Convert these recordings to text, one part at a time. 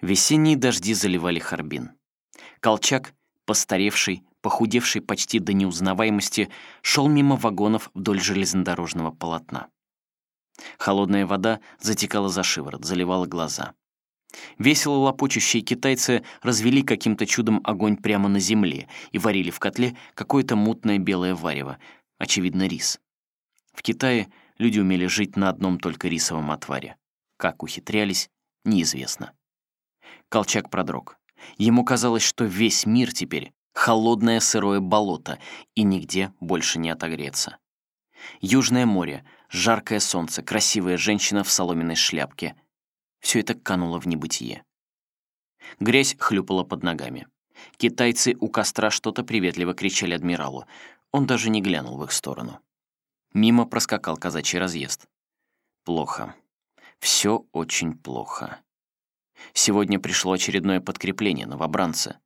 Весенние дожди заливали Харбин. Колчак, постаревший, похудевший почти до неузнаваемости, шел мимо вагонов вдоль железнодорожного полотна. Холодная вода затекала за шиворот, заливала глаза. Весело лопочущие китайцы развели каким-то чудом огонь прямо на земле и варили в котле какое-то мутное белое варево, очевидно, рис. В Китае люди умели жить на одном только рисовом отваре. Как ухитрялись, неизвестно. Колчак продрог. Ему казалось, что весь мир теперь — холодное сырое болото, и нигде больше не отогреться. Южное море, жаркое солнце, красивая женщина в соломенной шляпке — все это кануло в небытие. Грязь хлюпала под ногами. Китайцы у костра что-то приветливо кричали адмиралу. Он даже не глянул в их сторону. Мимо проскакал казачий разъезд. Плохо. Все очень плохо. Сегодня пришло очередное подкрепление новобранца.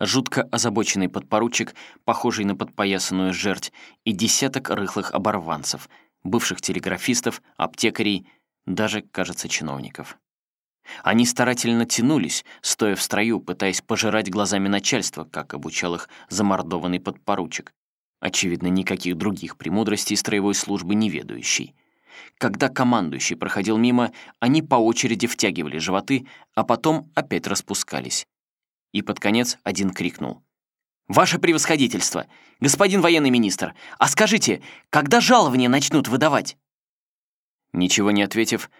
Жутко озабоченный подпоручик, похожий на подпоясанную жерть, и десяток рыхлых оборванцев, бывших телеграфистов, аптекарей, даже, кажется, чиновников. Они старательно тянулись, стоя в строю, пытаясь пожирать глазами начальства, как обучал их замордованный подпоручик. Очевидно, никаких других премудростей строевой службы не ведающий. Когда командующий проходил мимо, они по очереди втягивали животы, а потом опять распускались. И под конец один крикнул. «Ваше превосходительство! Господин военный министр! А скажите, когда жалования начнут выдавать?» Ничего не ответив,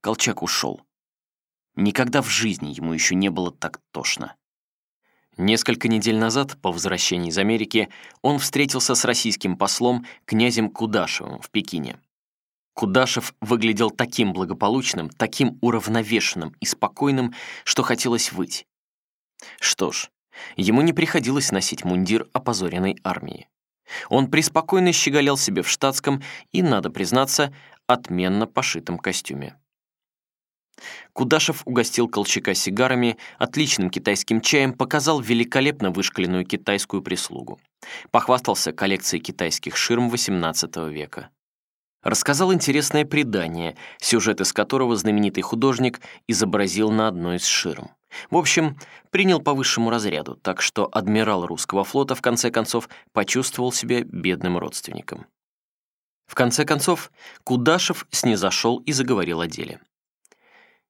Колчак ушел. Никогда в жизни ему еще не было так тошно. Несколько недель назад, по возвращении из Америки, он встретился с российским послом князем Кудашевым в Пекине. Кудашев выглядел таким благополучным, таким уравновешенным и спокойным, что хотелось выть. Что ж, ему не приходилось носить мундир опозоренной армии. Он преспокойно щеголял себе в штатском и, надо признаться, отменно пошитом костюме. Кудашев угостил Колчака сигарами, отличным китайским чаем, показал великолепно вышкаленную китайскую прислугу. Похвастался коллекцией китайских ширм XVIII века. Рассказал интересное предание, сюжет из которого знаменитый художник изобразил на одной из ширм. В общем, принял по высшему разряду, так что адмирал русского флота в конце концов почувствовал себя бедным родственником. В конце концов, Кудашев снизошел и заговорил о деле.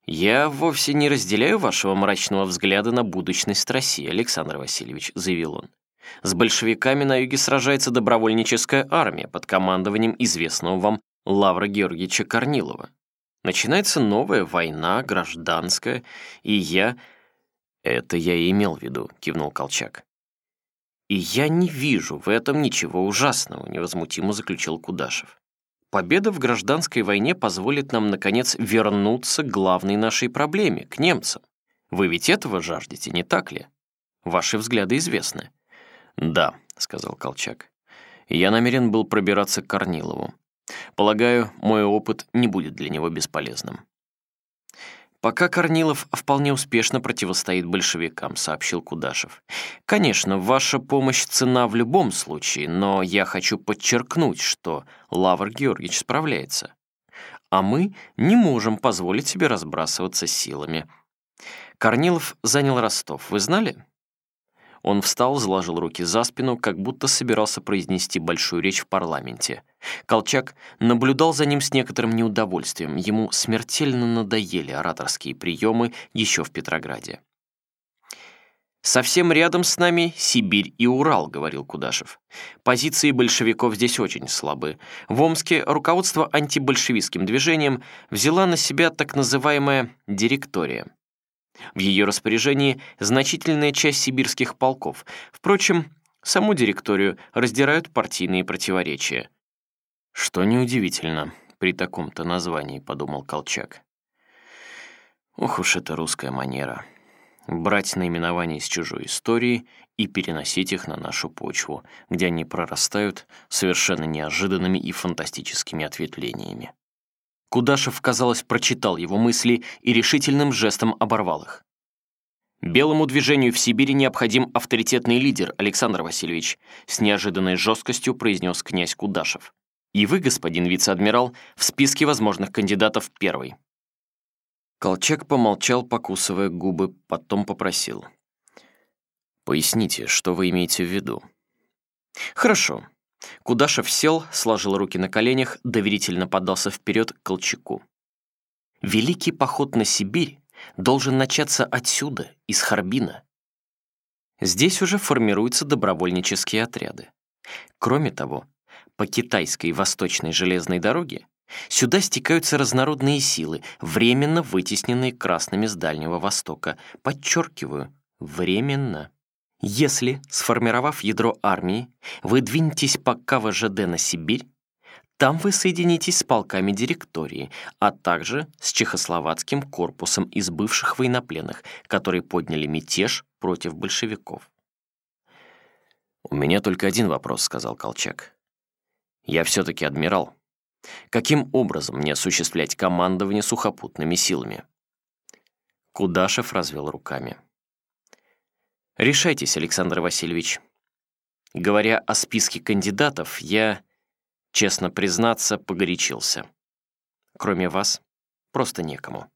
«Я вовсе не разделяю вашего мрачного взгляда на будущность России, Александр Васильевич», — заявил он. «С большевиками на юге сражается добровольническая армия под командованием известного вам Лавра Георгиевича Корнилова. Начинается новая война, гражданская, и я...» «Это я и имел в виду», — кивнул Колчак. «И я не вижу в этом ничего ужасного», — невозмутимо заключил Кудашев. Победа в гражданской войне позволит нам, наконец, вернуться к главной нашей проблеме, к немцам. Вы ведь этого жаждете, не так ли? Ваши взгляды известны». «Да», — сказал Колчак. «Я намерен был пробираться к Корнилову. Полагаю, мой опыт не будет для него бесполезным. «Пока Корнилов вполне успешно противостоит большевикам», — сообщил Кудашев. «Конечно, ваша помощь цена в любом случае, но я хочу подчеркнуть, что Лавр Георгиевич справляется. А мы не можем позволить себе разбрасываться силами. Корнилов занял Ростов, вы знали?» Он встал, заложил руки за спину, как будто собирался произнести большую речь в парламенте. Колчак наблюдал за ним с некоторым неудовольствием. Ему смертельно надоели ораторские приемы еще в Петрограде. «Совсем рядом с нами Сибирь и Урал», — говорил Кудашев. «Позиции большевиков здесь очень слабы. В Омске руководство антибольшевистским движением взяла на себя так называемая «директория». В ее распоряжении значительная часть сибирских полков. Впрочем, саму директорию раздирают партийные противоречия. «Что неудивительно при таком-то названии», — подумал Колчак. «Ох уж эта русская манера. Брать наименования из чужой истории и переносить их на нашу почву, где они прорастают совершенно неожиданными и фантастическими ответвлениями. Кудашев, казалось, прочитал его мысли и решительным жестом оборвал их. «Белому движению в Сибири необходим авторитетный лидер, Александр Васильевич», с неожиданной жесткостью произнес князь Кудашев. «И вы, господин вице-адмирал, в списке возможных кандидатов первый». Колчак помолчал, покусывая губы, потом попросил. «Поясните, что вы имеете в виду?» «Хорошо». Кудашев сел, сложил руки на коленях, доверительно подался вперед к Колчаку. «Великий поход на Сибирь должен начаться отсюда, из Харбина. Здесь уже формируются добровольнические отряды. Кроме того, по китайской восточной железной дороге сюда стекаются разнородные силы, временно вытесненные красными с Дальнего Востока. Подчеркиваю, временно. Если, сформировав ядро армии, вы двинетесь по КВЖД на Сибирь, там вы соединитесь с полками директории, а также с чехословацким корпусом из бывших военнопленных, которые подняли мятеж против большевиков. «У меня только один вопрос», — сказал Колчак. «Я все-таки адмирал. Каким образом мне осуществлять командование сухопутными силами?» Кудашев развел руками. «Решайтесь, Александр Васильевич. Говоря о списке кандидатов, я Честно признаться, погорячился. Кроме вас, просто некому.